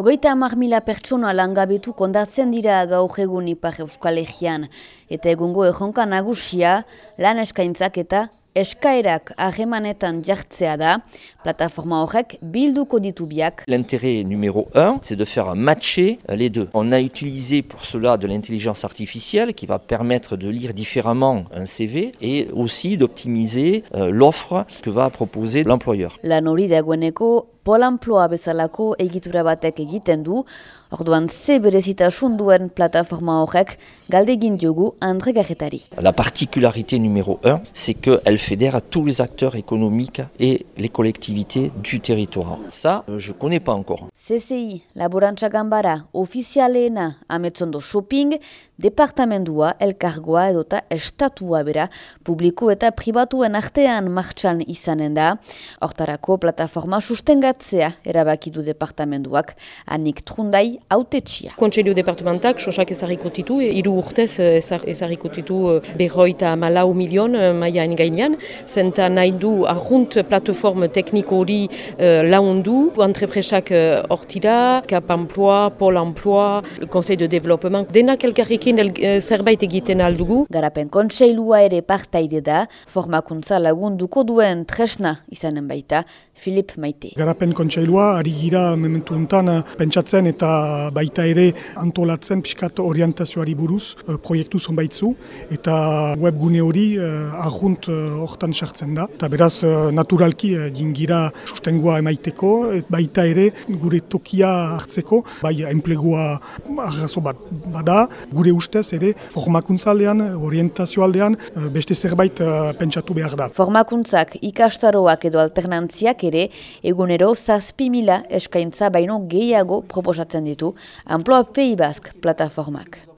Ogoita amak mila pertsona langabetu kondatzen dira gaur egun ipar euskal egian. Eta egungo egonka nagusia lan eskaintzak eta eskaerak ahemanetan jartzea da, plataforma horrek bilduko ditu biak. L'intérêt numéro un, c'est de faire matcher les deux. On a utilisé pour cela de l'intelligence artificielle qui va permettre de lire différemment un CV et aussi d'optimiser euh, l'offre que va proposer l'employeur. Lan hori dagoeneko polamploa bezalako egitura batek egiten du, orduan ze berezitasun duen plataforma horrek galdegin diogu André Garretari. La particularité numéro un, c'est qu'elle fédère tous les acteurs économiques et les collectivités du territoire. Ça, euh, je connais pas encore. CCI, Laborantza Gambara, ofizialeena ametzondo shopping, departamendua, elkargoa edota estatua bera, publiko eta pribatuen artean martxan izanen da. Hortarako plataforma sustengatzea erabaki du departamenduak, anik trundai autetxia. Kontseilio departamentak sosak ezarriko titu, hiru urtez ezarriko titu berroita malau milion maiain gainean, zenta nahi du arrunt plataforma tekniko hori laundu, entrepresak hortira, Cap Emploi, Pol Emploi, le Conseil de Développement, denak elkarrekin el, zerbait egiten aldugu. Garapen kontseilua ere partaide da, formakuntza lagunduko duen tresna izanen baita, Filip Maite. Garapen kontseilua, ari gira mementu untan pentsatzen eta baita ere antolatzen pixkat orientazioari buruz proiektu zonbaitzu eta webgune hori arrunt hortan sartzen da. Eta beraz naturalki jingira sustengua emaiteko, baita ere gure tokia hartzeko, bai enplegua arrazo bat bada, gure ustez ere formakuntza aldean, orientazio aldean, beste zerbait pentsatu behar da. Formakuntzak ikastaroak edo alternantziak ere egunero zazpi mila eskaintza baino gehiago proposatzen ditu Amploa Pei Bask plataformak.